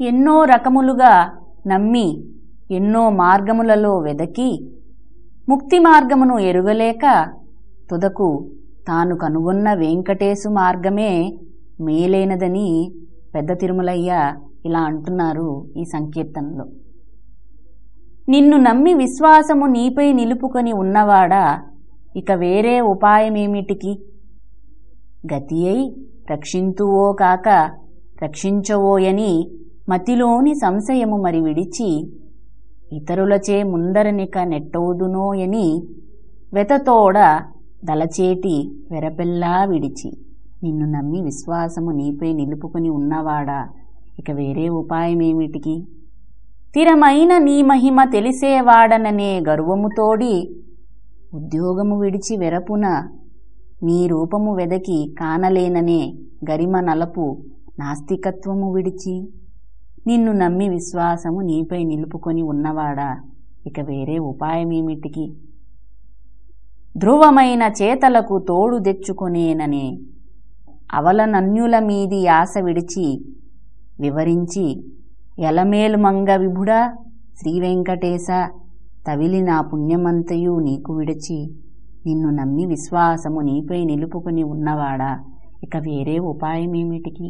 ఎన్నో రకములుగా నమ్మి ఎన్నో మార్గములలో వెదకి ముక్తి మార్గమును ఎరుగలేక తుదకు తాను కనుగొన్న వెంకటేశు మార్గమే మేలైనదని పెద్ద తిరుమలయ్య ఇలా అంటున్నారు ఈ సంకీర్తనలో. నిన్ను నమ్మి విశ్వాసము నీపై నిలుపుకొని ఉన్నవాడా ఇక వేరే ఉపాయమేమిటికి? గతి అయి రక్షింతువో కాక రక్షించవోయని మతిలోని సంశయము మరి విడిచి ఇతరులచే ముందరనిక నెట్టవుదునోయని వెతతోడ దలచేటి వెరపెల్లా విడిచి. నిన్ను నమ్మి విశ్వాసము నీపై నిలుపుకొని ఉన్నవాడా? ఇక వేరే ఉపాయమేమిటికి? స్థిరమైన నీ మహిమ తెలిసేవాడననే గర్వముతోడి ఉద్యోగము విడిచి వెరపున నీ రూపము వెదకి కానలేననే గరిమ నలపు నాస్తికత్వము విడిచి. నిన్ను నమ్మి విశ్వాసము నీపై నిలుపుకొని ఉన్నవాడా? ఇక వేరే ఉపాయమేమిటికి? ధ్రువమైన చేతలకు తోడు తెచ్చుకొనేననే అవలనన్యుల మీది ఆశ విడిచి వివరించి ఎలమేలు మంగ విభుడా శ్రీవెంకటేశ తవిలి నా పుణ్యమంతయు నీకు విడిచి నిన్ను నమ్మి విశ్వాసము నీపై నిలుపుకొని ఉన్నవాడా? ఇక వేరే ఉపాయమేమిటికి?